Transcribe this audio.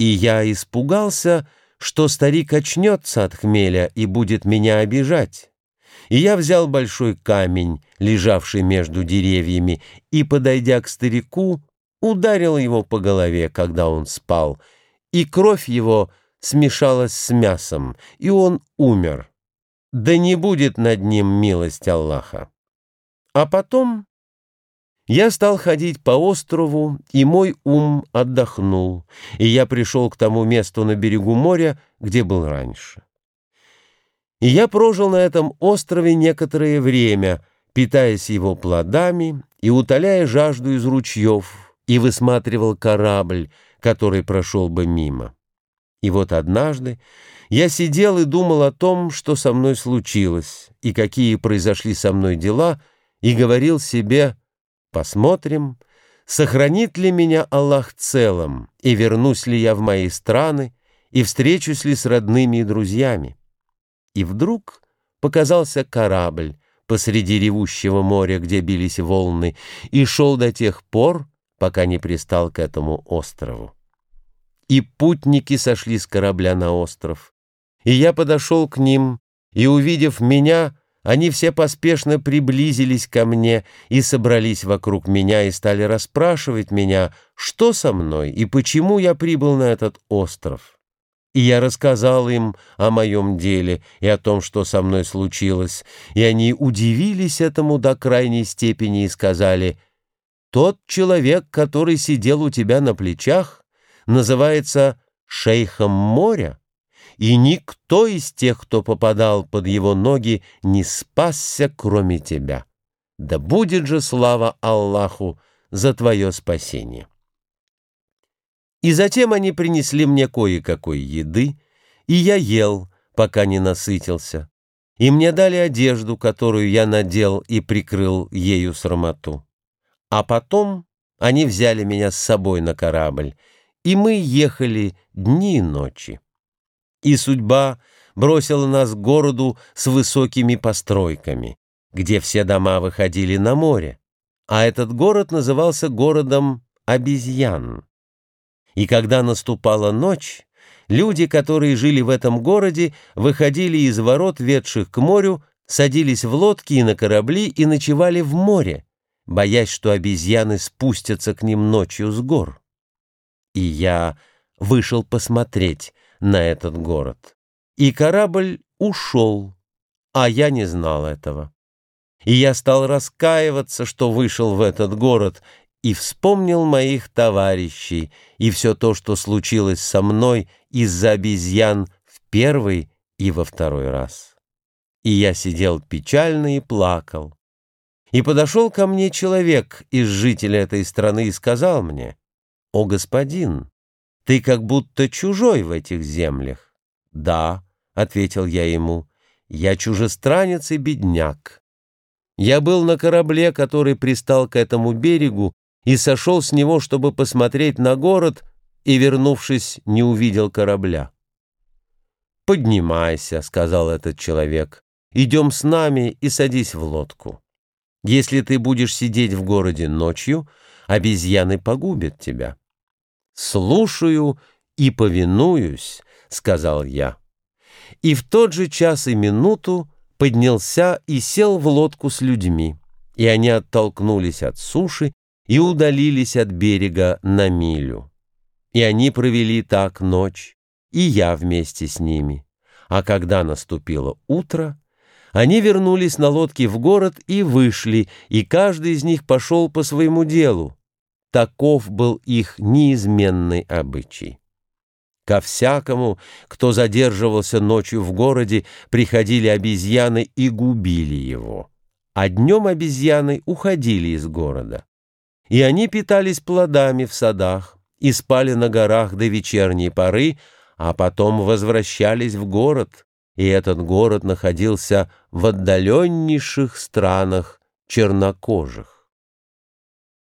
И я испугался, что старик очнется от хмеля и будет меня обижать. И я взял большой камень, лежавший между деревьями, и, подойдя к старику, ударил его по голове, когда он спал, и кровь его смешалась с мясом, и он умер. Да не будет над ним милость Аллаха. А потом я стал ходить по острову, и мой ум отдохнул, и я пришел к тому месту на берегу моря, где был раньше. И я прожил на этом острове некоторое время, питаясь его плодами и утоляя жажду из ручьев, и высматривал корабль, который прошел бы мимо. И вот однажды я сидел и думал о том, что со мной случилось, и какие произошли со мной дела, и говорил себе «Посмотрим, сохранит ли меня Аллах целым, и вернусь ли я в мои страны, и встречусь ли с родными и друзьями». И вдруг показался корабль посреди ревущего моря, где бились волны, и шел до тех пор, пока не пристал к этому острову. И путники сошли с корабля на остров. И я подошел к ним, и, увидев меня, они все поспешно приблизились ко мне и собрались вокруг меня и стали расспрашивать меня, что со мной и почему я прибыл на этот остров. И я рассказал им о моем деле и о том, что со мной случилось, и они удивились этому до крайней степени и сказали — тот человек, который сидел у тебя на плечах, называется шейхом моря, и никто из тех, кто попадал под его ноги, не спасся, кроме тебя. Да будет же слава Аллаху за твое спасение. И затем они принесли мне кое-какой еды, и я ел, пока не насытился, и мне дали одежду, которую я надел и прикрыл ею срамоту. А потом они взяли меня с собой на корабль, и мы ехали дни и ночи. И судьба бросила нас к городу с высокими постройками, где все дома выходили на море, а этот город назывался городом обезьян. И когда наступала ночь, люди, которые жили в этом городе, выходили из ворот, ведших к морю, садились в лодки и на корабли и ночевали в море, боясь, что обезьяны спустятся к ним ночью с гор. И я вышел посмотреть на этот город. И корабль ушел, а я не знал этого. И я стал раскаиваться, что вышел в этот город, и вспомнил моих товарищей и все то, что случилось со мной из-за обезьян в первый и во второй раз. И я сидел печально и плакал. И подошел ко мне человек из жителей этой страны и сказал мне, «О, господин, ты как будто чужой в этих землях». «Да», — ответил я ему, — «я чужестранец и бедняк». Я был на корабле, который пристал к этому берегу, и сошел с него, чтобы посмотреть на город, и, вернувшись, не увидел корабля. «Поднимайся», — сказал этот человек, — «идем с нами и садись в лодку». Если ты будешь сидеть в городе ночью, обезьяны погубят тебя. «Слушаю и повинуюсь», — сказал я. И в тот же час и минуту поднялся и сел в лодку с людьми, и они оттолкнулись от суши и удалились от берега на милю. И они провели так ночь, и я вместе с ними. А когда наступило утро, они вернулись на лодке в город и вышли, и каждый из них пошел по своему делу. Таков был их неизменный обычай. Ко всякому, кто задерживался ночью в городе, приходили обезьяны и губили его. А днем обезьяны уходили из города. И они питались плодами в садах и спали на горах до вечерней поры, а потом возвращались в город, и этот город находился в отдаленнейших странах чернокожих.